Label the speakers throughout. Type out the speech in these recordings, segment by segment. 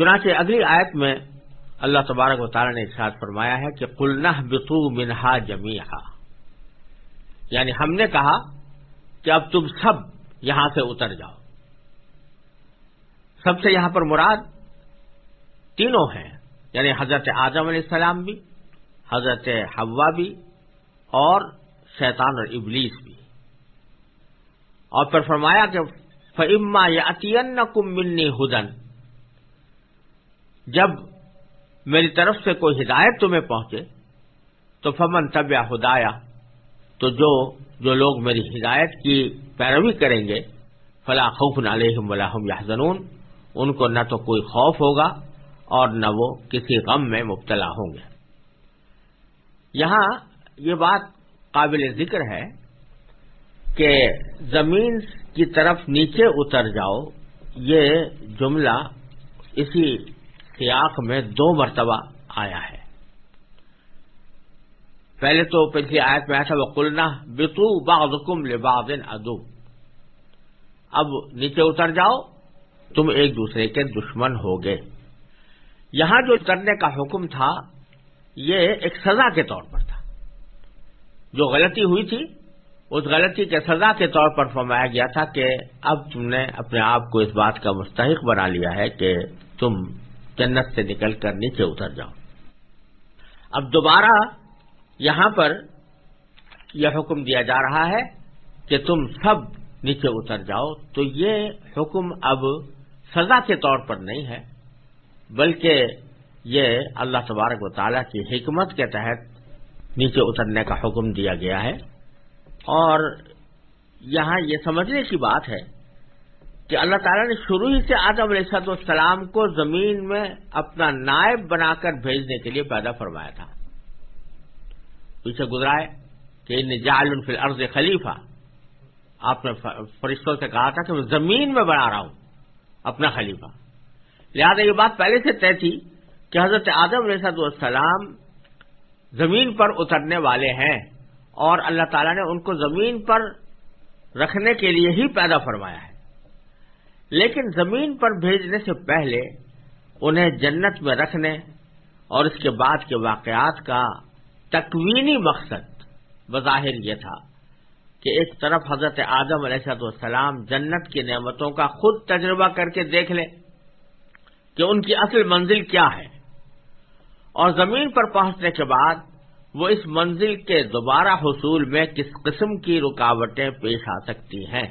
Speaker 1: چنانچہ اگلی آیت میں اللہ تبارک و تعالیٰ نے ارشاد فرمایا ہے کہ قلنہ بتو منہا جمیحا یعنی ہم نے کہا کہ اب تم سب یہاں سے اتر جاؤ۔ سب سے یہاں پر مراد تینوں ہیں۔ یعنی حضرت اعظم علیہ السلام بھی، حضرت حوا بھی اور شیطان اور ابلیس بھی۔ اور پھر فرمایا کہ فعما یا عطین کم منی ہدن جب میری طرف سے کوئی ہدایت تمہیں پہنچے، تو فمن طب ہدایا، تو جو جو لوگ میری ہدایت کی پیروی کریں گے فلاں خوف علیہم ولاحم یا ان کو نہ تو کوئی خوف ہوگا اور نہ وہ کسی غم میں مبتلا ہوں گے۔ یہاں یہ بات قابل ذکر ہے کہ زمین کی طرف نیچے اتر جاؤ، یہ جملہ اسی سیاق میں دو مرتبہ آیا ہے۔ پہلے تو پچھلی آیت میں ایسا وہ کلنا بتو باغ کم ادو اب نیچے اتر جاؤ، تم ایک دوسرے کے دشمن ہوگے۔ یہاں جو کرنے کا حکم تھا، یہ ایک سزا کے طور پر تھا۔ جو غلطی ہوئی تھی، اس غلطی کے سزا کے طور پر فرمایا گیا تھا کہ اب تم نے اپنے آپ کو اس بات کا مستحق بنا لیا ہے کہ تم جنت سے نکل کر نیچے اتر جاؤ۔ اب دوبارہ یہاں پر یہ حکم دیا جا رہا ہے کہ تم سب نیچے اتر جاؤ۔ تو یہ حکم اب سزا کے طور پر نہیں ہے، بلکہ یہ اللہ تبارک و تعالیٰ کی حکمت کے تحت نیچے اترنے کا حکم دیا گیا ہے۔ اور یہاں یہ سمجھنے کی بات ہے کہ اللہ تعالیٰ نے شروع ہی سے آدم علیہ والسلام کو زمین میں اپنا نائب بنا کر بھیجنے کے لیے پیدا فرمایا تھا۔ پیچھے گزرائے کہ ان جال فی الارض خلیفہ۔ آپ نے فرشتوں سے کہا تھا کہ میں زمین میں بنا رہا ہوں، اپنا خلیفہ۔ لہذا یہ بات پہلے سے طے تھی کہ حضرت آدم علیہ والسلام زمین پر اترنے والے ہیں اور اللہ تعالیٰ نے ان کو زمین پر رکھنے کے لیے ہی پیدا فرمایا ہے۔ لیکن زمین پر بھیجنے سے پہلے انہیں جنت میں رکھنے اور اس کے بعد کے واقعات کا تکوینی مقصد بظاہر یہ تھا کہ ایک طرف حضرت آدم علیہ والسلام جنت کی نعمتوں کا خود تجربہ کر کے دیکھ لیں کہ ان کی اصل منزل کیا ہے اور زمین پر پہنچنے کے بعد وہ اس منزل کے دوبارہ حصول میں کس قسم کی رکاوٹیں پیش آ سکتی ہیں۔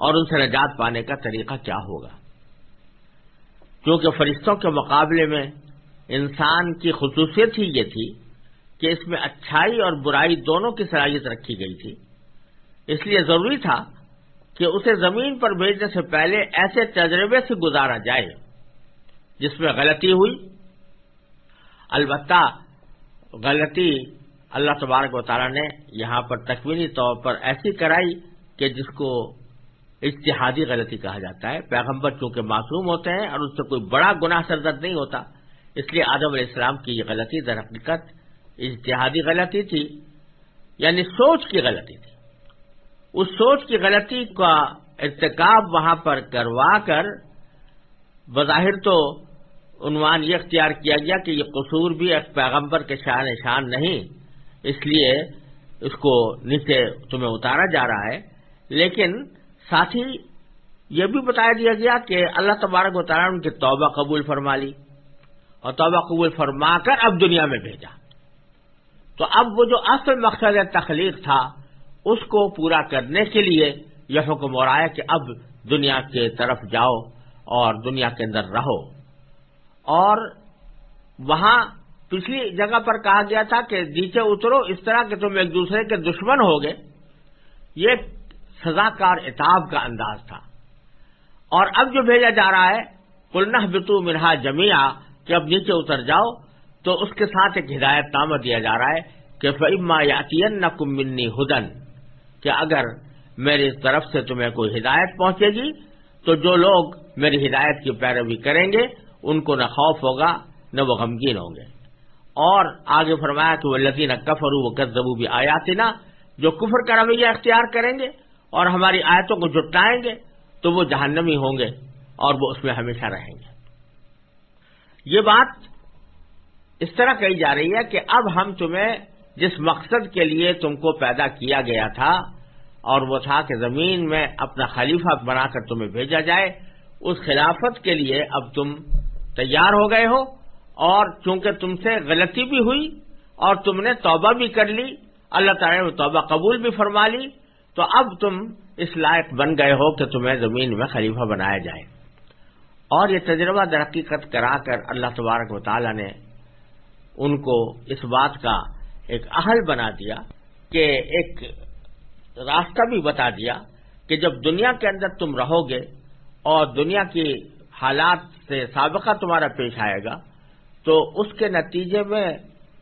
Speaker 1: اور ان سے نجات پانے کا طریقہ کیا ہوگا؟ کیونکہ فرشتوں کے مقابلے میں انسان کی خصوصیت ہی یہ تھی کہ اس میں اچھائی اور برائی دونوں کی صلاحیت رکھی گئی تھی۔ اس لیے ضروری تھا کہ اسے زمین پر بھیجنے سے پہلے ایسے تجربے سے گزارا جائے جس میں غلطی ہوئی۔ البتہ غلطی اللہ تبارک و تعالیٰ نے یہاں پر تکوینی طور پر ایسی کرائی کہ جس کو اشتہادی غلطی کہا جاتا ہے۔ پیغمبر چونکہ معصوم ہوتے ہیں اور اس سے کوئی بڑا گناہ سرزد نہیں ہوتا۔ اس لیے آدم علیہ السلام کی یہ غلطی در حقیقت اشتہادی غلطی تھی یعنی سوچ کی غلطی تھی۔ اس سوچ کی غلطی کا ارتکاب وہاں پر کروا کر بظاہر تو عنوان یہ اختیار کیا گیا کہ یہ قصور بھی ایک پیغمبر کے شان شان نہیں، اس لیے اس کو نیچے تمہیں اتارا جا رہا ہے۔ لیکن ساتھ ہی یہ بھی بتایا دیا گیا کہ اللہ تبارک و تعالیٰ ان کی توبہ قبول فرما لی اور توبہ قبول فرما کر اب دنیا میں بھیجا۔ تو اب وہ جو اصل مقصد تخلیق تھا، اس کو پورا کرنے کے لیے یہ حکم ہو رہا ہے کہ اب دنیا کے طرف جاؤ اور دنیا کے اندر رہو۔ اور وہاں پچھلی جگہ پر کہا گیا تھا کہ نیچے اترو، اس طرح کہ تم ایک دوسرے کے دشمن ہوگے۔ یہ سزا کار اتاب کا انداز تھا۔ اور اب جو بھیجا جا رہا ہے کلنہ بتو منہا جمیا کہ اب نیچے اتر جاؤ، تو اس کے ساتھ ایک ہدایت نامہ دیا جا رہا ہے کہ فعما یاتین کم منی ہدن کہ اگر میری طرف سے تمہیں کوئی ہدایت پہنچے گی، تو جو لوگ میری ہدایت کی پیروی کریں گے، ان کو نہ خوف ہوگا، نہ وہ غمگین ہوں گے۔ اور آگے فرمایا کہ وہ لذین کفر وہ گزبو بھی آیاتی نا جو کفر کا رویہ اختیار کریں گے اور ہماری آیتوں کو جٹائیں گے تو وہ جہنمی ہوں گے اور وہ اس میں ہمیشہ رہیں گے۔ یہ بات اس طرح کہی جا رہی ہے کہ اب ہم تمہیں جس مقصد کے لیے تم کو پیدا کیا گیا تھا اور وہ تھا کہ زمین میں اپنا خلیفہ بنا کر تمہیں بھیجا جائے، اس خلافت کے لیے اب تم تیار ہو گئے ہو اور چونکہ تم سے غلطی بھی ہوئی اور تم نے توبہ بھی کر لی، اللہ تعالی نے توبہ قبول بھی فرما لی تو اب تم اس لائق بن گئے ہو کہ تمہیں زمین میں خلیفہ بنایا جائے۔ اور یہ تجربہ درقیقت کرا کر اللہ تبارک و تعالی نے ان کو اس بات کا ایک اہل بنا دیا کہ ایک راستہ بھی بتا دیا کہ جب دنیا کے اندر تم رہو گے اور دنیا کی حالات سے سابقہ تمہارا پیش آئے گا، تو اس کے نتیجے میں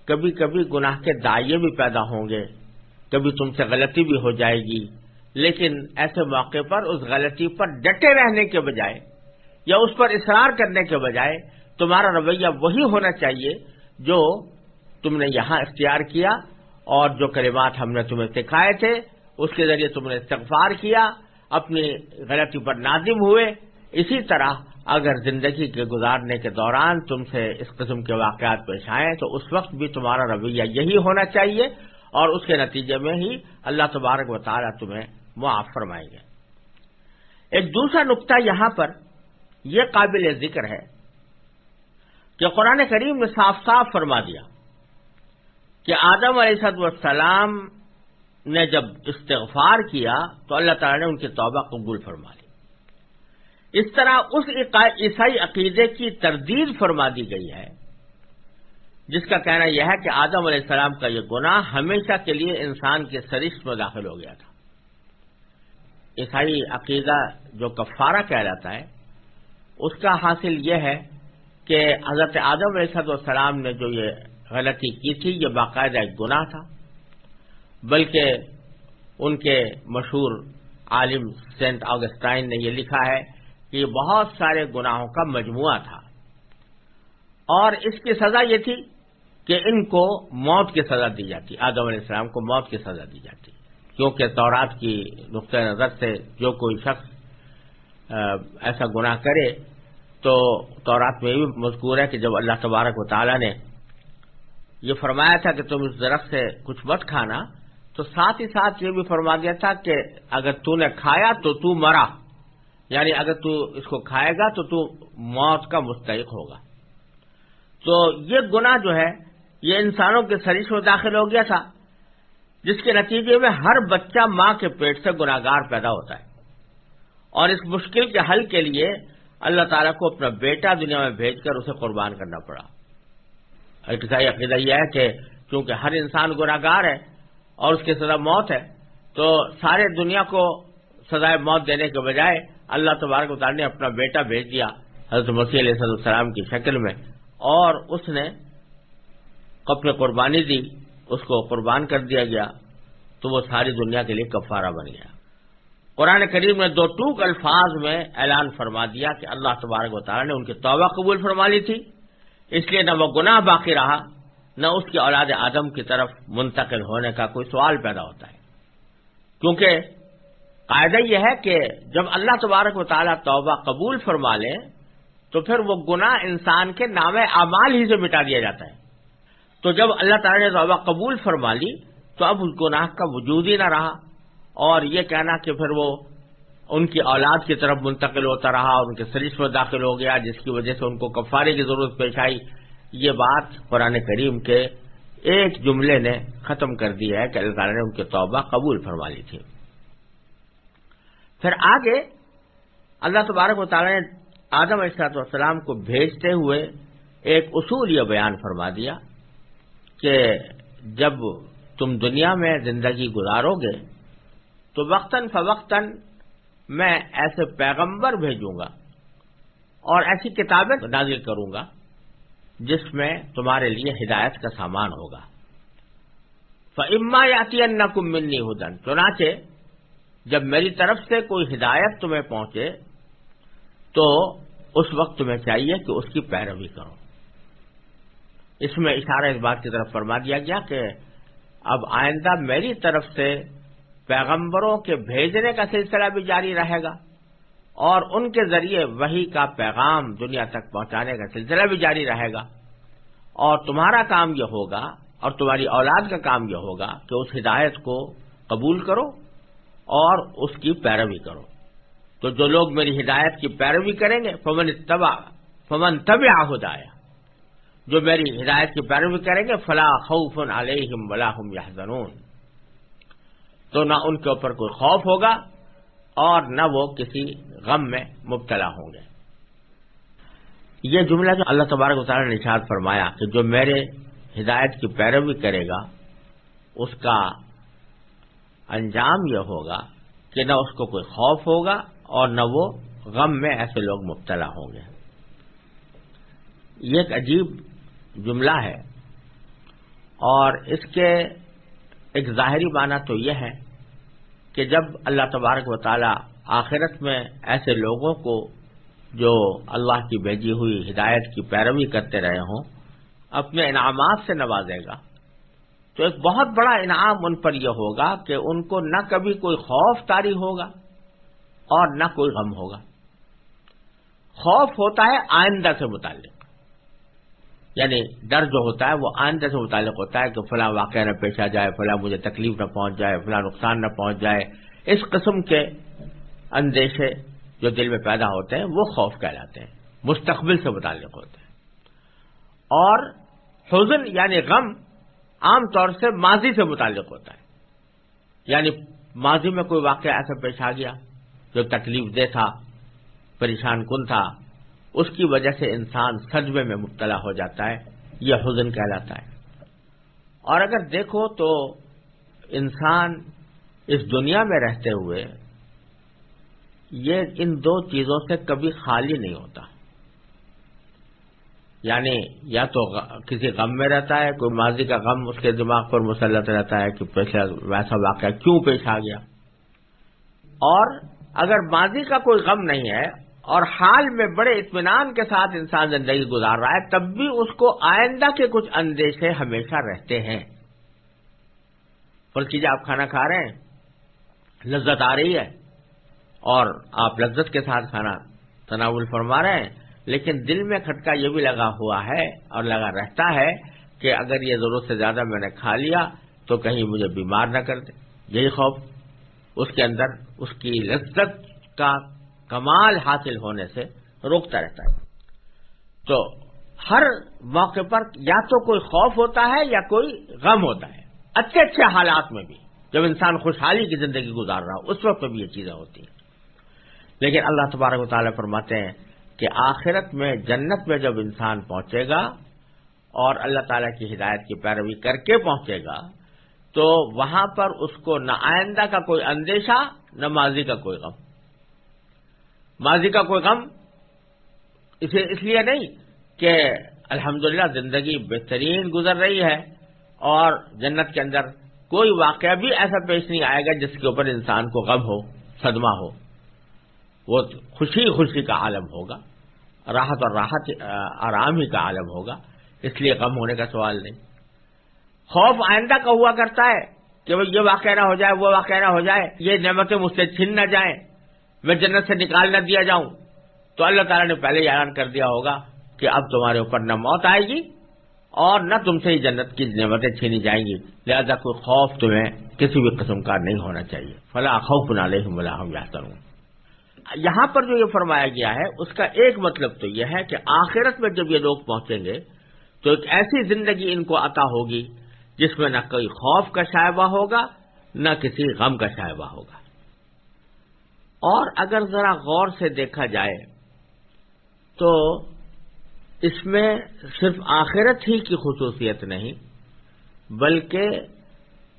Speaker 1: کبھی کبھی گناہ کے دائیں بھی پیدا ہوں گے۔ کبھی تم سے غلطی بھی ہو جائے گی۔ لیکن ایسے موقع پر اس غلطی پر ڈٹے رہنے کے بجائے یا اس پر اصرار کرنے کے بجائے تمہارا رویہ وہی ہونا چاہیے جو تم نے یہاں اختیار کیا اور جو کلمات ہم نے تمہیں سکھائے تھے، اس کے ذریعے تم نے استغفار کیا، اپنی غلطی پر نادم ہوئے۔ اسی طرح اگر زندگی کے گزارنے کے دوران تم سے اس قسم کے واقعات پیش آئیں تو اس وقت بھی تمہارا رویہ یہی ہونا چاہیے۔ اور اس کے نتیجے میں ہی اللہ تبارک و تعالیٰ تمہیں معاف فرمائیں گے۔ ایک دوسرا نقطہ یہاں پر یہ قابل ذکر ہے کہ قرآن کریم نے صاف صاف فرما دیا کہ آدم علیہ صد والسلام نے جب استغفار کیا تو اللہ تعالی نے ان کی توبہ قبول فرما لی۔ اس طرح اس عیسائی عقیدے کی تردید فرما دی گئی ہے جس کا کہنا یہ ہے کہ آدم علیہ السلام کا یہ گناہ ہمیشہ کے لیے انسان کے سرشت میں داخل ہو گیا تھا۔ عیسائی عقیدہ جو کفارہ کہلاتا ہے، اس کا حاصل یہ ہے کہ حضرت آدم علیہ السلام نے جو یہ غلطی کی تھی، یہ باقاعدہ ایک گناہ تھا، بلکہ ان کے مشہور عالم سینٹ آگسٹائن نے یہ لکھا ہے کہ یہ بہت سارے گناہوں کا مجموعہ تھا۔ اور اس کی سزا یہ تھی کہ ان کو موت کی سزا دی جاتی آدم علیہ السلام کو موت کی سزا دی جاتی کیونکہ تورات کی نقطۂ نظر سے جو کوئی شخص ایسا گناہ کرے تو تورات میں یہ بھی مذکور ہے کہ جب اللہ تبارک و تعالیٰ نے یہ فرمایا تھا کہ تم اس درخت سے کچھ مت کھانا، تو ساتھ ہی ساتھ یہ بھی فرما دیا تھا کہ اگر تو نے کھایا تو تو مرا۔ یعنی اگر تو اس کو کھائے گا تو تو موت کا مستحق ہوگا۔ تو یہ گنا جو ہے یہ انسانوں کے شریش میں داخل ہو گیا تھا، جس کے نتیجے میں ہر بچہ ماں کے پیٹ سے گناگار پیدا ہوتا ہے۔ اور اس مشکل کے حل کے لیے اللہ تعالیٰ کو اپنا بیٹا دنیا میں بھیج کر اسے قربان کرنا پڑا۔ ایک عقیدہ یہ ہے کہ کیونکہ ہر انسان گناگار ہے اور اس کی سزا موت ہے، تو سارے دنیا کو سزائے موت دینے کے بجائے اللہ تبارک تعالیٰ نے اپنا بیٹا بھیج دیا حضرت مسیح علیہ السلام کی شکل میں اور اس نے اپنے قربانی دی، اس کو قربان کر دیا گیا، تو وہ ساری دنیا کے لیے کفارہ بن گیا۔ قرآن کریم نے دو ٹوک الفاظ میں اعلان فرما دیا کہ اللہ تبارک و تعالیٰ نے ان کی توبہ قبول فرما لی تھی۔ اس لیے نہ وہ گناہ باقی رہا، نہ اس کی اولاد آدم کی طرف منتقل ہونے کا کوئی سوال پیدا ہوتا ہے۔ کیونکہ قاعدہ یہ ہے کہ جب اللہ تبارک و تعالیٰ توبہ قبول فرما لے، تو پھر وہ گناہ انسان کے نام اعمال ہی سے مٹا دیا جاتا ہے۔ تو جب اللہ تعالیٰ نے توبہ قبول فرما لی، تو اب اس گناہ کا وجود ہی نہ رہا۔ اور یہ کہنا کہ پھر وہ ان کی اولاد کی طرف منتقل ہوتا رہا، ان کے سریش میں داخل ہو گیا، جس کی وجہ سے ان کو کفارے کی ضرورت پیش آئی۔ یہ بات قرآن کریم کے ایک جملے نے ختم کر دیا ہے کہ اللہ تعالیٰ نے ان کی توبہ قبول فرما لی تھی۔ پھر آگے اللہ تبارک و تعالیٰ نے آدم اشرات والسلام کو بھیجتے ہوئے ایک اصول یہ بیان فرما دیا کہ جب تم دنیا میں زندگی گزارو گے، تو وقتاً فوقتاً میں ایسے پیغمبر بھیجوں گا اور ایسی کتابیں نازل کروں گا جس میں تمہارے لیے ہدایت کا سامان ہوگا۔ فعما یاتی ان کم ملنی ہدن چنانچہ جب میری طرف سے کوئی ہدایت تمہیں پہنچے، تو اس وقت تمہیں چاہیے کہ اس کی پیروی کرو۔ اس میں اشارہ اس بات کی طرف فرما دیا گیا کہ اب آئندہ میری طرف سے پیغمبروں کے بھیجنے کا سلسلہ بھی جاری رہے گا اور ان کے ذریعے وہی کا پیغام دنیا تک پہنچانے کا سلسلہ بھی جاری رہے گا اور تمہارا کام یہ ہوگا اور تمہاری اولاد کا کام یہ ہوگا کہ اس ہدایت کو قبول کرو اور اس کی پیروی کرو۔ تو جو لوگ میری ہدایت کی پیروی کریں گے، فمن تبا فمن طب ہو جو میری ہدایت کی پیروی کریں گے فلاں خوف علیہم ولاحم یا تو نہ ان کے اوپر کوئی خوف ہوگا اور نہ وہ کسی غم میں مبتلا ہوں گے۔ یہ جملہ جو اللہ تبارک تعالیٰ نے نشاد فرمایا کہ جو میرے ہدایت کی پیروی کرے گا، اس کا انجام یہ ہوگا کہ نہ اس کو کوئی خوف ہوگا اور نہ وہ غم میں ایسے لوگ مبتلا ہوں گے۔ یہ ایک عجیب جملہ ہے۔ اور اس کے ایک ظاہری معنی تو یہ ہے کہ جب اللہ تبارک و تعالی آخرت میں ایسے لوگوں کو جو اللہ کی بھیجی ہوئی ہدایت کی پیروی کرتے رہے ہوں، اپنے انعامات سے نوازے گا، تو ایک بہت بڑا انعام ان پر یہ ہوگا کہ ان کو نہ کبھی کوئی خوف تاری ہوگا اور نہ کوئی غم ہوگا۔ خوف ہوتا ہے آئندہ سے متعلق۔ یعنی ڈر جو ہوتا ہے وہ آئندہ سے متعلق ہوتا ہے کہ فلاں واقعہ نہ پیش آ جائے، فلاں مجھے تکلیف نہ پہنچ جائے، فلاں نقصان نہ پہنچ جائے۔ اس قسم کے اندیشے جو دل میں پیدا ہوتے ہیں، وہ خوف کہلاتے ہیں، مستقبل سے متعلق ہوتے ہیں۔ اور حزن یعنی غم عام طور سے ماضی سے متعلق ہوتا ہے۔ یعنی ماضی میں کوئی واقعہ ایسا پیش آ گیا جو تکلیف دہ تھا، پریشان کن تھا اس کی وجہ سے انسان سجبے میں مبتلا ہو جاتا ہے یہ حزن کہلاتا ہے۔ اور اگر دیکھو تو انسان اس دنیا میں رہتے ہوئے یہ ان دو چیزوں سے کبھی خالی نہیں ہوتا۔ یعنی یا تو کسی غم میں رہتا ہے، کوئی ماضی کا غم اس کے دماغ پر مسلط رہتا ہے کہ ویسا واقعہ کیوں پیش آ گیا۔ اور اگر ماضی کا کوئی غم نہیں ہے اور حال میں بڑے اطمینان کے ساتھ انسان زندگی گزار رہا ہے، تب بھی اس کو آئندہ کے کچھ اندیشے ہمیشہ رہتے ہیں۔ بلکہ جب آپ کھانا کھا رہے ہیں، لذت آ رہی ہے اور آپ لذت کے ساتھ کھانا تناول فرما رہے ہیں، لیکن دل میں کھٹکا یہ بھی لگا ہوا ہے اور لگا رہتا ہے کہ اگر یہ ضرورت سے زیادہ میں نے کھا لیا تو کہیں مجھے بیمار نہ کر دے۔ یہی خوف اس کے اندر، اس کی لذت کا کمال حاصل ہونے سے روکتا رہتا ہے۔ تو ہر موقع پر یا تو کوئی خوف ہوتا ہے یا کوئی غم ہوتا ہے۔ اچھے اچھے حالات میں بھی جب انسان خوشحالی کی زندگی گزار رہا ہو، اس وقت بھی یہ چیزیں ہوتی ہیں۔ لیکن اللہ تبارک و تعالیٰ فرماتے ہیں کہ آخرت میں، جنت میں جب انسان پہنچے گا اور اللہ تعالیٰ کی ہدایت کی پیروی کر کے پہنچے گا، تو وہاں پر اس کو نہ آئندہ کا کوئی اندیشہ، نہ ماضی کا کوئی غم۔ ماضی کا کوئی غم، اسے اس لیے نہیں کہ الحمدللہ زندگی بہترین گزر رہی ہے اور جنت کے اندر کوئی واقعہ بھی ایسا پیش نہیں آئے گا جس کے اوپر انسان کو غم ہو، صدمہ ہو۔ وہ خوشی خوشی کا عالم ہوگا، راحت اور راحت آرام ہی کا عالم ہوگا، اس لیے غم ہونے کا سوال نہیں۔ خوف آئندہ کا ہوا کرتا ہے کہ وہ یہ واقعہ نہ ہو جائے، وہ واقعہ نہ ہو جائے، یہ نعمتیں مجھ سے چھن نہ جائیں۔ میں جنت سے نکال نہ دیا جاؤں۔ تو اللہ تعالیٰ نے پہلے ہی اعلان کر دیا ہوگا کہ اب تمہارے اوپر نہ موت آئے گی اور نہ تم سے ہی جنت کی نعمتیں چھینی جائیں گی۔ لہذا کوئی خوف تمہیں کسی بھی قسم کا نہیں ہونا چاہیے۔ فلاں خوف نہ لے ملا ہم یا کروں یہاں پر جو یہ فرمایا گیا ہے، اس کا ایک مطلب تو یہ ہے کہ آخرت میں جب یہ لوگ پہنچیں گے، تو ایک ایسی زندگی ان کو عطا ہوگی جس میں نہ کوئی خوف کا شائبہ ہوگا، نہ کسی غم کا شائبہ ہوگا۔ اور اگر ذرا غور سے دیکھا جائے تو اس میں صرف آخرت ہی کی خصوصیت نہیں، بلکہ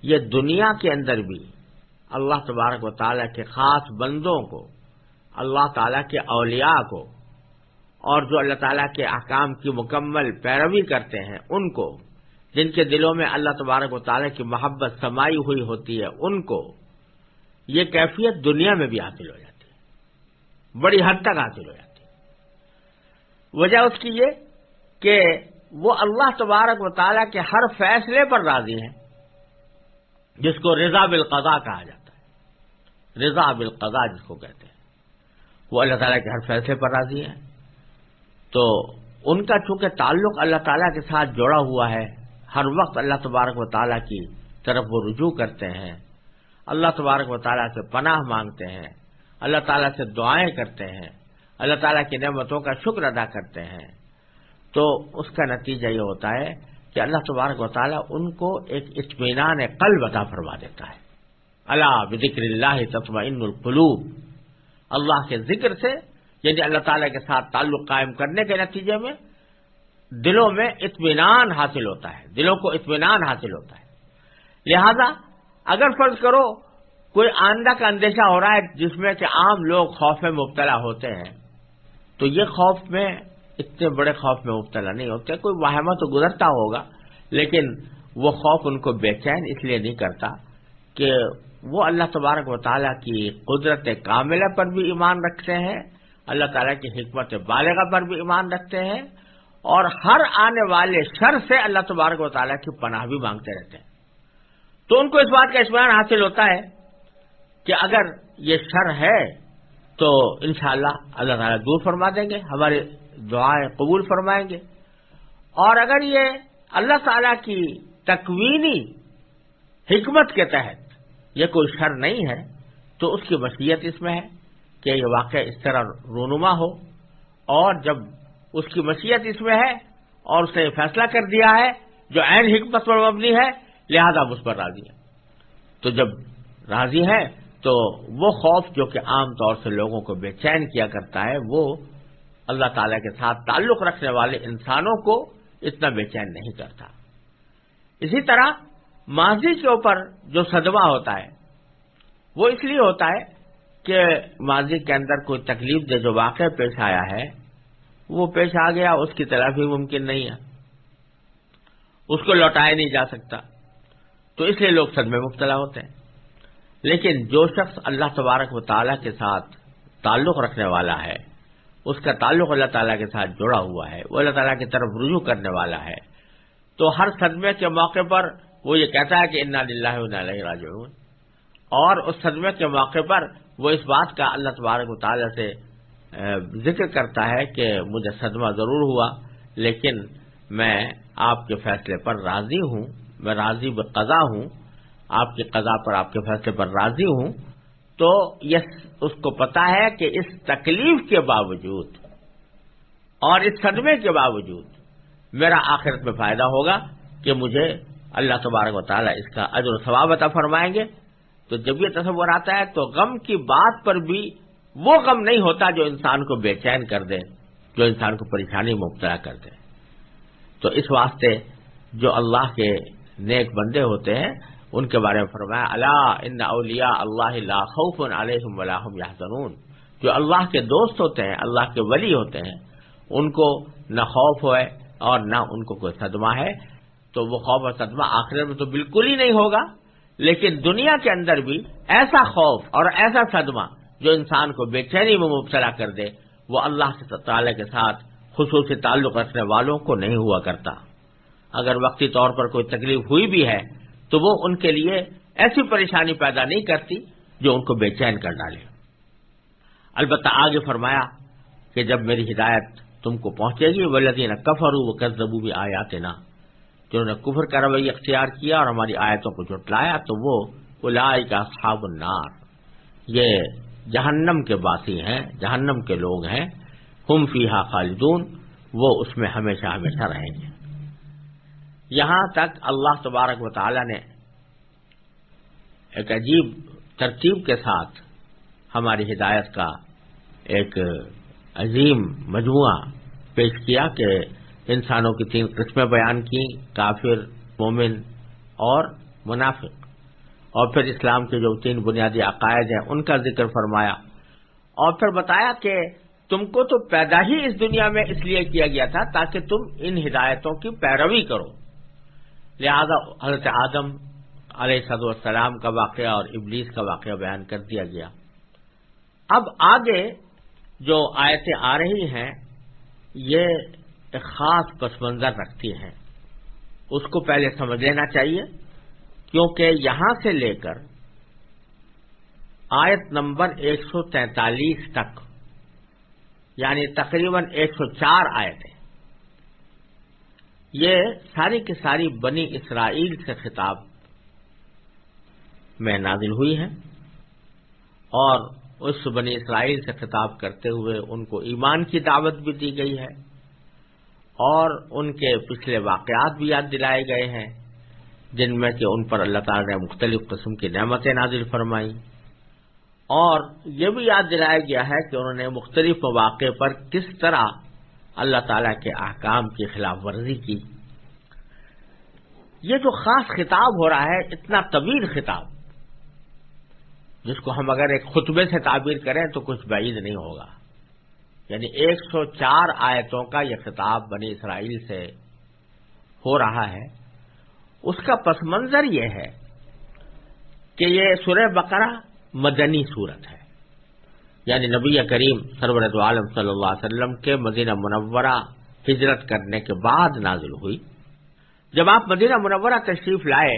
Speaker 1: یہ دنیا کے اندر بھی اللہ تبارک و تعالیٰ کے خاص بندوں کو، اللہ تعالیٰ کے اولیاء کو اور جو اللہ تعالیٰ کے احکام کی مکمل پیروی کرتے ہیں، ان کو، جن کے دلوں میں اللہ تبارک و تعالیٰ کی محبت سمائی ہوئی ہوتی ہے، ان کو یہ کیفیت دنیا میں بھی حاصل ہو جاتی ہے۔ بڑی حد تک حاصل ہو جاتی ہے۔ وجہ اس کی یہ کہ وہ اللہ تبارک و تعالیٰ کے ہر فیصلے پر راضی ہیں، جس کو رضا بالقضا کہا جاتا ہے۔ رضا بالقضا جس کو کہتے ہیں۔ وہ اللہ تعالیٰ کے ہر فیصلے پر راضی ہیں۔ تو ان کا چونکہ تعلق اللہ تعالیٰ کے ساتھ جوڑا ہوا ہے، ہر وقت اللہ تبارک و تعالیٰ کی طرف وہ رجوع کرتے ہیں۔ اللہ تبارک و تعالیٰ سے پناہ مانگتے ہیں، اللہ تعالیٰ سے دعائیں کرتے ہیں، اللہ تعالیٰ کی نعمتوں کا شکر ادا کرتے ہیں۔ تو اس کا نتیجہ یہ ہوتا ہے کہ اللہ تبارک و تعالیٰ ان کو ایک اطمینان قلب عطا فرما دیتا ہے۔ اللہ بکر اللہ تطمئن القلوب۔ اللہ کے ذکر سے یعنی اللہ تعالیٰ کے ساتھ تعلق قائم کرنے کے نتیجے میں دلوں میں اطمینان حاصل ہوتا ہے، دلوں کو اطمینان حاصل ہوتا ہے۔ لہذا اگر فرض کرو کوئی آندہ کا اندیشہ ہو رہا ہے جس میں کہ عام لوگ خوف میں مبتلا ہوتے ہیں، تو یہ خوف میں اتنے بڑے خوف میں مبتلا نہیں ہوتے کوئی واہمہ تو گزرتا ہوگا، لیکن وہ خوف ان کو بے چین اس لیے نہیں کرتا کہ وہ اللہ تبارک و تعالیٰ کی قدرت کاملہ پر بھی ایمان رکھتے ہیں، اللہ تعالیٰ کی حکمت بالغ پر بھی ایمان رکھتے ہیں، اور ہر آنے والے شر سے اللہ تبارک و تعالیٰ کی پناہ بھی مانگتے رہتے ہیں۔ تو ان کو اس بات کا اطمینان حاصل ہوتا ہے کہ اگر یہ شر ہے تو انشاءاللہ اللہ تعالیٰ دور فرما دیں گے، ہمارے دعائیں قبول فرمائیں گے۔ اور اگر یہ اللہ تعالیٰ کی تکوینی حکمت کے تحت یہ کوئی شر نہیں ہے، تو اس کی وصیت اس میں ہے کہ یہ واقعہ اس طرح رونما ہو۔ اور جب اس کی وصیت اس میں ہے اور اس نے یہ فیصلہ کر دیا ہے، جو عین حکمت پر مبنی ہے لہذا اس پر راضی ہے تو جب راضی ہے تو وہ خوف جو کہ عام طور سے لوگوں کو بے چین کیا کرتا ہے، وہ اللہ تعالی کے ساتھ تعلق رکھنے والے انسانوں کو اتنا بے چین نہیں کرتا۔ اسی طرح ماضی کے اوپر جو صدمہ ہوتا ہے، وہ اس لیے ہوتا ہے کہ ماضی کے اندر کوئی تکلیف دہ جو واقع پیش آیا ہے، وہ پیش آ گیا، اس کی تلافی ممکن نہیں ہے۔ اس کو لوٹایا نہیں جا سکتا۔ تو اس لیے لوگ صدمے مبتلا ہوتے ہیں۔ لیکن جو شخص اللہ تبارک و تعالیٰ کے ساتھ تعلق رکھنے والا ہے، اس کا تعلق اللہ تعالیٰ کے ساتھ جڑا ہوا ہے، وہ اللہ تعالیٰ کی طرف رجوع کرنے والا ہے۔ تو ہر صدمے کے موقع پر وہ یہ کہتا ہے کہ انا للہ راج اور اس صدمے کے موقع پر وہ اس بات کا اللہ تبارک و تعالیٰ سے ذکر کرتا ہے کہ مجھے صدمہ ضرور ہوا، لیکن میں آپ کے فیصلے پر راضی ہوں۔ میں راضی بقضا ہوں، آپ کی قضا پر آپ کے فیصلے پر راضی ہوں، تو یہ اس کو پتا ہے کہ اس تکلیف کے باوجود اور اس صدمے کے باوجود میرا آخرت میں فائدہ ہوگا کہ مجھے اللہ تبارک و تعالیٰ اس کا عجر و ثواب عطا فرمائیں گے۔ تو جب یہ تصور آتا ہے تو غم کی بات پر بھی وہ غم نہیں ہوتا جو انسان کو بے چین کر دے، جو انسان کو پریشانی مبتلا کر دے۔ تو اس واسطے جو اللہ کے نیک بندے ہوتے ہیں، ان کے بارے میں فرمایا اللہ ان اولیا اللہ خوف علیہم ولاحم یحزنون. جو اللہ کے دوست ہوتے ہیں، اللہ کے ولی ہوتے ہیں، ان کو نہ خوف ہوئے اور نہ ان کو کوئی صدمہ ہے، تو وہ خوف اور صدمہ آخر میں تو بالکل ہی نہیں ہوگا۔ لیکن دنیا کے اندر بھی ایسا خوف اور ایسا صدمہ جو انسان کو بے چینی میں مبتلا کر دے، وہ اللہ کے تعالی کے ساتھ خصوصی تعلق رکھنے والوں کو نہیں ہوا کرتا۔ اگر وقتی طور پر کوئی تکلیف ہوئی بھی ہے، تو وہ ان کے لیے ایسی پریشانی پیدا نہیں کرتی جو ان کو بے چین کر ڈالے۔ البتہ آگے فرمایا کہ جب میری ہدایت تم کو پہنچے گی وہ لدین کفر وہ کزبو بھی آیات نا جنہوں نے کفر کا روی اختیار کیا اور ہماری آیتوں کو جٹلایا تو وہ لائے کا صحاب النار، یہ جہنم کے باسی ہیں، جہنم کے لوگ ہیں، ہم فی ہا خالدون، وہ اس میں ہمیشہ ہمیشہ رہیں گے۔ یہاں تک اللہ تبارک و تعالی نے ایک عجیب ترتیب کے ساتھ ہماری ہدایت کا ایک عظیم مجموعہ پیش کیا کہ انسانوں کی تین قسمیں بیان کی کافر، مومن اور منافق۔ اور پھر اسلام کے جو تین بنیادی عقائد ہیں، ان کا ذکر فرمایا۔ اور پھر بتایا کہ تم کو تو پیدا ہی اس دنیا میں اس لیے کیا گیا تھا تاکہ تم ان ہدایتوں کی پیروی کرو۔ لہذا حضرت آدم علیہ صد السلام کا واقعہ اور ابلیس کا واقعہ بیان کر دیا گیا۔ اب آگے جو آیتیں آ رہی ہیں، یہ ایک خاص پس منظر رکھتی ہیں۔ اس کو پہلے سمجھ لینا چاہیے، کیونکہ یہاں سے لے کر آیت نمبر ایک سو تینتالیس تک یعنی تقریباً ایک سو چار آئے تھے یہ ساری کی ساری بنی اسرائیل سے خطاب میں نازل ہوئی ہے اور اس بنی اسرائیل سے خطاب کرتے ہوئے ان کو ایمان کی دعوت بھی دی گئی ہے اور ان کے پچھلے واقعات بھی یاد دلائے گئے ہیں، جن میں کہ ان پر اللہ تعالی نے مختلف قسم کی نعمتیں نازل فرمائی اور یہ بھی یاد دلایا گیا ہے کہ انہوں نے مختلف مواقع پر کس طرح اللہ تعالی کے احکام کی خلاف ورزی کی۔ یہ جو خاص خطاب ہو رہا ہے، اتنا طویل خطاب۔ جس کو ہم اگر ایک خطبے سے تعبیر کریں تو کچھ بعید نہیں ہوگا۔ یعنی ایک سو چار آیتوں کا یہ خطاب بنی اسرائیل سے ہو رہا ہے۔ اس کا پس منظر یہ ہے کہ یہ سورہ بقرہ مدنی صورت ہے۔ یعنی نبی کریم سرورت عالم صلی اللہ علیہ وسلم کے مدینہ منورہ ہجرت کرنے کے بعد نازل ہوئی۔ جب آپ مدینہ منورہ تشریف لائے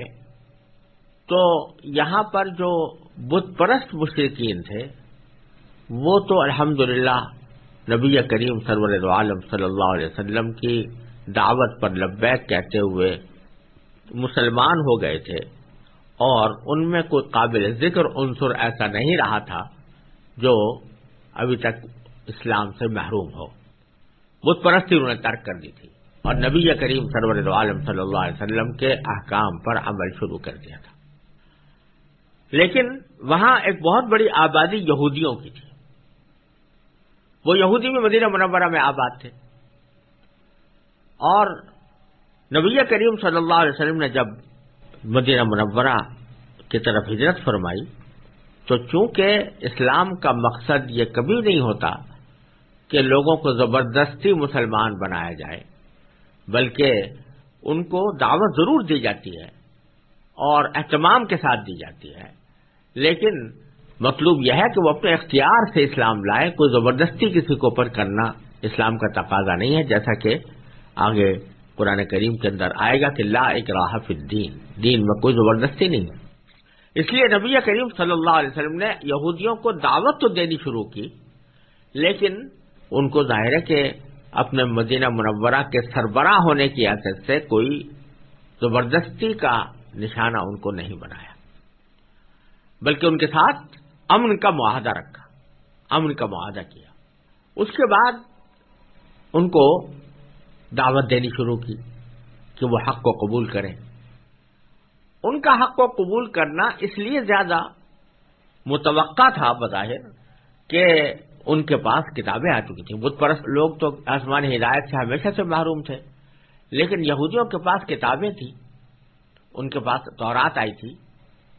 Speaker 1: تو یہاں پر جو بت پرست مشرقین تھے، وہ تو الحمد نبی کریم سرور عالم صلی اللہ علیہ وسلم کی دعوت پر لبیک کہتے ہوئے مسلمان ہو گئے تھے اور ان میں کوئی قابل ذکر عنصر ایسا نہیں رہا تھا۔ جو ابھی تک اسلام سے محروم ہو۔ بت پرستی انہوں نے ترک کر دی تھی۔ اور نبی کریم سرور عالم صلی اللہ علیہ وسلم کے احکام پر عمل شروع کر دیا تھا۔ لیکن وہاں ایک بہت بڑی آبادی یہودیوں کی تھی۔ وہ یہودی بھی مدینہ منورہ میں آباد تھے۔ اور نبی کریم صلی اللہ علیہ وسلم نے جب مدینہ منورہ کی طرف ہجرت فرمائی تو چونکہ اسلام کا مقصد یہ کبھی نہیں ہوتا کہ لوگوں کو زبردستی مسلمان بنایا جائے، بلکہ ان کو دعوت ضرور دی جاتی ہے اور اہتمام کے ساتھ دی جاتی ہے۔ لیکن مطلوب یہ ہے کہ وہ اپنے اختیار سے اسلام لائے، کوئی زبردستی کسی کو اوپر کرنا اسلام کا تقاضا نہیں ہے، جیسا کہ آگے قرآن کریم کے اندر آئے گا کہ لا ایک راہ الدین، دین میں کوئی زبردستی نہیں ہے۔ اس لیے نبی کریم صلی اللہ علیہ وسلم نے یہودیوں کو دعوت تو دینی شروع کی، لیکن ان کو ظاہر ہے کہ اپنے مدینہ منورہ کے سربراہ ہونے کی حیثیت سے کوئی زبردستی کا نشانہ ان کو نہیں بنایا۔ بلکہ ان کے ساتھ امن کا معاہدہ رکھا، امن کا معاہدہ کیا۔ اس کے بعد ان کو دعوت دینی شروع کی کہ وہ حق کو قبول کریں۔ ان کا حق کو قبول کرنا اس لیے زیادہ متوقع تھا بظاہر کہ ان کے پاس کتابیں آ چکی تھیں۔ بت پرست لوگ تو آسمانی ہدایت سے ہمیشہ سے محروم تھے، لیکن یہودیوں کے پاس کتابیں تھیں۔ ان کے پاس تورات آئی تھی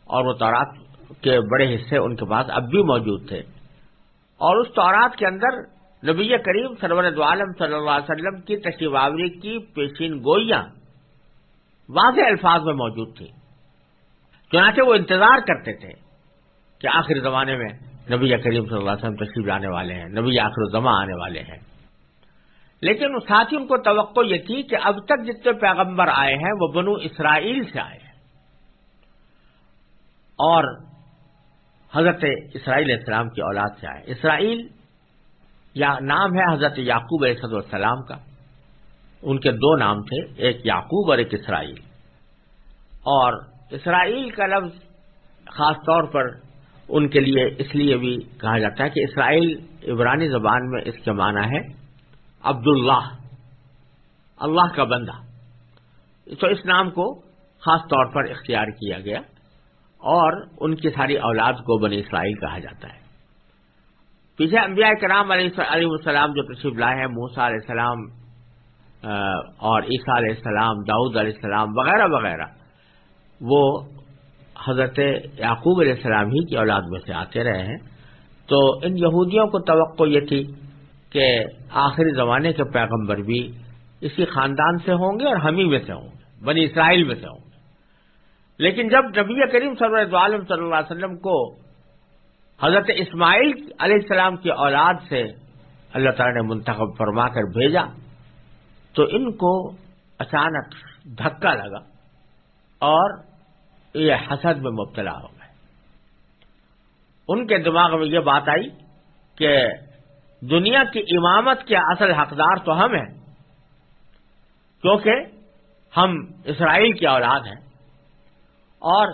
Speaker 1: اور وہ تورات کے بڑے حصے ان کے پاس اب بھی موجود تھے۔ اور اس تورات کے اندر نبی کریم سرور عالم صلی اللہ علیہ وسلم کی تشریفاوری کی پیشین گوئیاں واضح الفاظ میں موجود تھیں۔ چنانچہ وہ انتظار کرتے تھے کہ آخری زمانے میں نبی کریم صلی اللہ علیہ وسلم تشریف لانے والے ہیں، نبی آخر الزما آنے والے ہیں۔ لیکن ساتھ ہی ان کو توقع یہ تھی کہ اب تک جتنے پیغمبر آئے ہیں، وہ بنو اسرائیل سے آئے ہیں۔ اور حضرت اسرائیل السلام کی اولاد سے آئے اسرائیل یا نام ہے حضرت یعقوب علیہ السلام کا۔ ان کے دو نام تھے، ایک یعقوب اور ایک اسرائیل۔ اور اسرائیل کا لفظ خاص طور پر ان کے لیے اس لیے بھی کہا جاتا ہے کہ اسرائیل عبرانی زبان میں اس کے معنی ہے عبداللہ، اللہ کا بندہ۔ تو اس نام کو خاص طور پر اختیار کیا گیا اور ان کی ساری اولاد کو بنی اسرائیل کہا جاتا ہے۔ پیچھے انبیاء کرام علیہ السلام جو تشریف لائے ہیں موسا علیہ السلام اور عیسیٰ علیہ السلام، داؤد علیہ السلام، وغیرہ وغیرہ۔ وہ حضرت یعقوب علیہ السلام ہی کی اولاد میں سے آتے رہے ہیں۔ تو ان یہودیوں کو توقع یہ تھی کہ آخری زمانے کے پیغمبر بھی اسی خاندان سے ہوں گے اور ہم ہی میں سے ہوں گے، بنی اسرائیل میں سے ہوں گے۔ لیکن جب نبی کریم صلی عالم صلی اللہ علیہ وسلم کو حضرت اسماعیل علیہ السلام کی اولاد سے اللہ تعالی نے منتخب فرما کر بھیجا، تو ان کو اچانک دھکا لگا اور یہ حسد میں مبتلا ہو گئے۔ ان کے دماغ میں یہ بات آئی کہ دنیا کی امامت کے اصل حقدار تو ہم ہیں، کیونکہ ہم اسرائیل کی اولاد ہیں۔ اور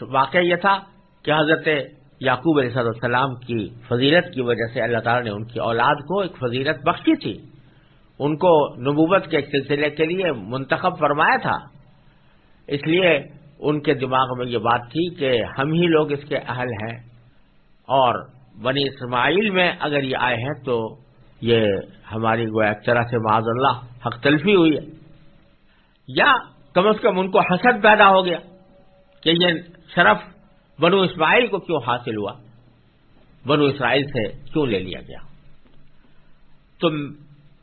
Speaker 1: واقعہ یہ تھا کہ حضرت یعقوب علیہ السلام کی فضیلت کی وجہ سے اللہ تعالیٰ نے ان کی اولاد کو ایک فضیلت بخشی تھی۔ ان کو نبوت کے سلسلے کے لیے منتخب فرمایا تھا۔ اس لیے ان کے دماغ میں یہ بات تھی کہ ہم ہی لوگ اس کے اہل ہیں اور بنی اسماعیل میں اگر یہ آئے ہیں تو یہ ہماری گویا ایک طرح سے معاذ اللہ حق تلفی ہوئی ہے۔ یا کم از کم ان کو حسد پیدا ہو گیا کہ یہ شرف بنو اسماعیل کو کیوں حاصل ہوا؟ بنو اسرائیل سے کیوں لے لیا گیا؟ تو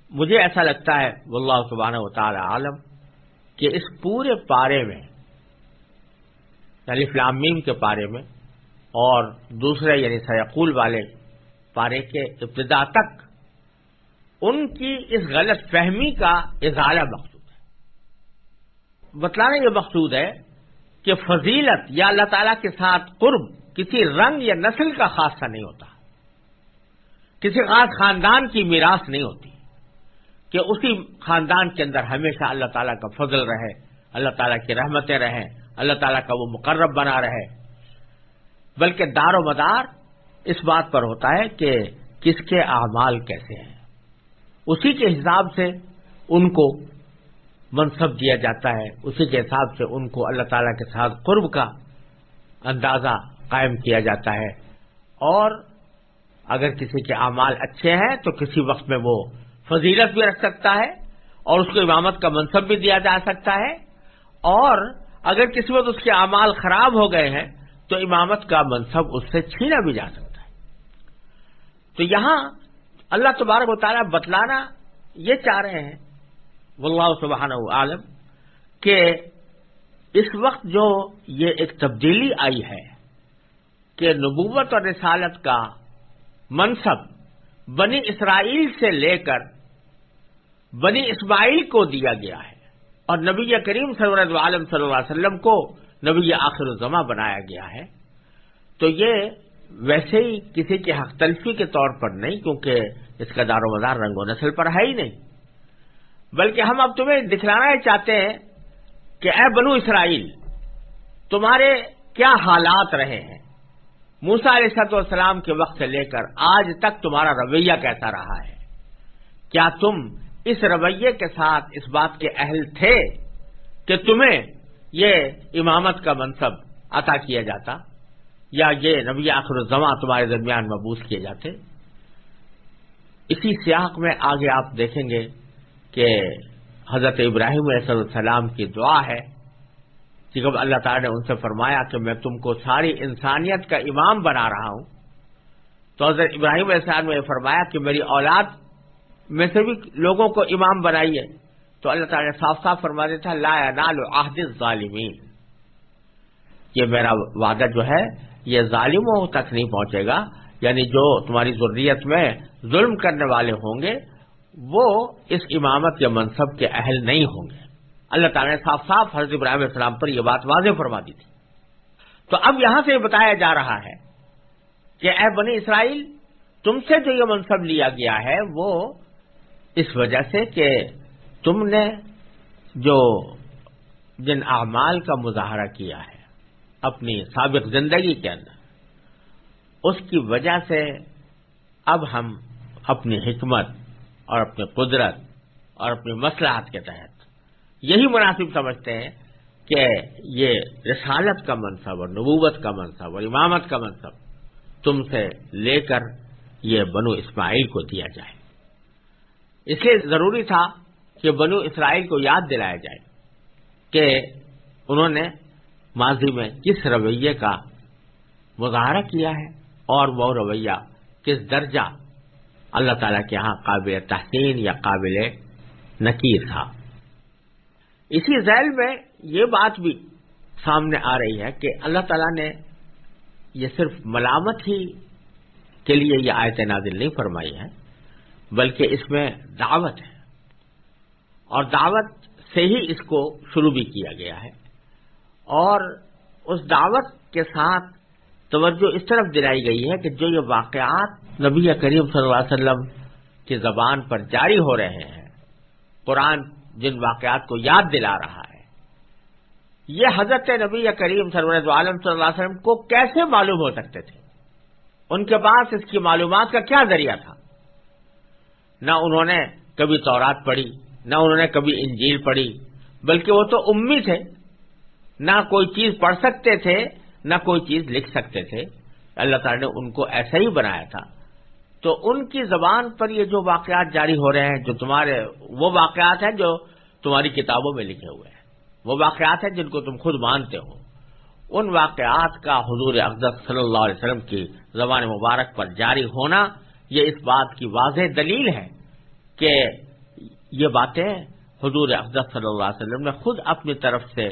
Speaker 1: مجھے ایسا لگتا ہے، واللہ سبحانہ و تعالی عالم، کہ اس پورے پارے میں یعنی فلامیم کے پارے میں اور دوسرے یعنی سیقول والے پارے کے ابتدا تک ان کی اس غلط فہمی کا اظہار مقصود ہے۔ بتلانا یہ مقصود ہے کہ فضیلت یا اللہ تعالی کے ساتھ قرب کسی رنگ یا نسل کا خاصہ نہیں ہوتا، کسی خاص خاندان کی میراث نہیں ہوتی، کہ اسی خاندان کے اندر ہمیشہ اللہ تعالیٰ کا فضل رہے، اللہ تعالیٰ کی رحمتیں رہیں اللہ تعالیٰ کا وہ مقرب بنا رہے۔ بلکہ دار و مدار اس بات پر ہوتا ہے کہ کس کے اعمال کیسے ہیں۔ اسی کے حساب سے ان کو منصب دیا جاتا ہے، اسی کے حساب سے ان کو اللہ تعالیٰ کے ساتھ قرب کا اندازہ قائم کیا جاتا ہے۔ اور اگر کسی کے اعمال اچھے ہیں تو کسی وقت میں وہ فضیلت بھی رکھ سکتا ہے اور اس کو امامت کا منصب بھی دیا جا سکتا ہے۔ اور اگر کسی وقت اس کے اعمال خراب ہو گئے ہیں، تو امامت کا منصب اس سے چھینا بھی جا سکتا ہے۔ تو یہاں اللہ تبارک و تعالیٰ بتلانا یہ چاہ رہے ہیں، واللہ سبحانہ عالم، کہ اس وقت جو یہ ایک تبدیلی آئی ہے کہ نبوت اور رسالت کا منصب بنی اسرائیل سے لے کر بنی اسماعیل کو دیا گیا ہے۔ اور نبی کریم صلی عالم صلی اللہ علیہ وسلم کو نبی آخر الزما بنایا گیا ہے۔ تو یہ ویسے ہی کسی کے حق تلفی کے طور پر نہیں، کیونکہ اس کا دار و مدار رنگ و نسل پر ہے ہی نہیں۔ بلکہ ہم اب تمہیں دکھلانا ہی چاہتے ہیں کہ اے بنو اسرائیل، تمہارے کیا حالات رہے ہیں؟ موسا علیہ سط والسلام کے وقت سے لے کر آج تک تمہارا رویہ کیسا رہا ہے؟ کیا تم اس رویے کے ساتھ اس بات کے اہل تھے کہ تمہیں یہ امامت کا منصب عطا کیا جاتا یا یہ نبی آخر الزما تمہارے درمیان مبوس کیے جاتے۔ اسی سیاق میں آگے آپ دیکھیں گے کہ حضرت ابراہیم علیہ السلام کی دعا ہے کہ جب اللہ تعالیٰ نے ان سے فرمایا کہ میں تم کو ساری انسانیت کا امام بنا رہا ہوں تو حضرت ابراہیم علیہ السلام نے فرمایا کہ میری اولاد میں سے بھی لوگوں کو امام بنائیے تو اللہ تعالیٰ نے صاف صاف فرما دیتا لا نال عہد ظالمین یہ میرا وعدہ جو ہے، یہ ظالموں تک نہیں پہنچے گا۔ یعنی جو تمہاری ضروریت میں ظلم کرنے والے ہوں گے، وہ اس امامت یا منصب کے اہل نہیں ہوں گے۔ اللہ تعالیٰ نے صاف صاف حضرت ابراہیم السلام پر یہ بات واضح فرما دی تھی۔ تو اب یہاں سے یہ بتایا جا رہا ہے کہ اے بنی اسرائیل، تم سے جو یہ منصب لیا گیا ہے، وہ اس وجہ سے کہ تم نے جو جن اعمال کا مظاہرہ کیا ہے اپنی سابق زندگی کے اندر، اس کی وجہ سے اب ہم اپنی حکمت اور اپنی قدرت اور اپنی مسلحت کے تحت یہی مناسب سمجھتے ہیں کہ یہ رسالت کا منصب اور نبوت کا منصب اور امامت کا منصب تم سے لے کر یہ بنو اسماعیل کو دیا جائے۔ اس لیے ضروری تھا کہ بنو اسرائیل کو یاد دلایا جائے کہ انہوں نے ماضی میں کس رویے کا مظاہرہ کیا ہے اور وہ رویہ کس درجہ اللہ تعالی کے ہاں قابل تحسین یا قابل نکیر تھا۔ اسی ذیل میں یہ بات بھی سامنے آ رہی ہے کہ اللہ تعالیٰ نے یہ صرف ملامت ہی کے لیے یہ آیت نازل نہیں فرمائی ہے بلکہ اس میں دعوت ہے۔ اور دعوت سے ہی اس کو شروع بھی کیا گیا ہے۔ اور اس دعوت کے ساتھ توجہ اس طرف دلائی گئی ہے کہ جو یہ واقعات نبی کریم صلی اللہ علیہ وسلم کی زبان پر جاری ہو رہے ہیں، قرآن جن واقعات کو یاد دلا رہا ہے، یہ حضرت نبی کریم سرورت عالم صلی اللہ علیہ وسلم کو کیسے معلوم ہو سکتے تھے؟ ان کے پاس اس کی معلومات کا کیا ذریعہ تھا؟ نہ انہوں نے کبھی تورات پڑھی، نہ انہوں نے کبھی انجیل پڑھی، بلکہ وہ تو امی تھے۔ نہ کوئی چیز پڑھ سکتے تھے، نہ کوئی چیز لکھ سکتے تھے۔ اللہ تعالی نے ان کو ایسا ہی بنایا تھا۔ تو ان کی زبان پر یہ جو واقعات جاری ہو رہے ہیں، جو تمہارے، وہ واقعات ہیں جو تمہاری کتابوں میں لکھے ہوئے ہیں۔ وہ واقعات ہیں جن کو تم خود مانتے ہو۔ ان واقعات کا حضور اقدس صلی اللہ علیہ وسلم کی زبان مبارک پر جاری ہونا، یہ اس بات کی واضح دلیل ہے کہ یہ باتیں حضور اقدس صلی اللہ علیہ وسلم نے خود اپنی طرف سے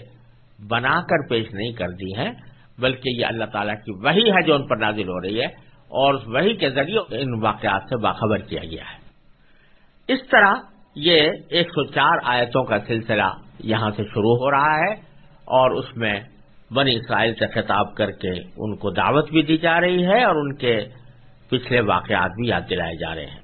Speaker 1: بنا کر پیش نہیں کر دی ہیں، بلکہ یہ اللہ تعالیٰ کی وہی ہے جو ان پر نازل ہو رہی ہے، اور وہی کے ذریعے ان واقعات سے باخبر کیا گیا ہے۔ اس طرح یہ ایک سو چار آیتوں کا سلسلہ یہاں سے شروع ہو رہا ہے، اور اس میں بنی اسرائیل سے خطاب کر کے ان کو دعوت بھی دی جا رہی ہے، اور ان کے پچھلے واقعات بھی یاد دلائے جا رہے ہیں۔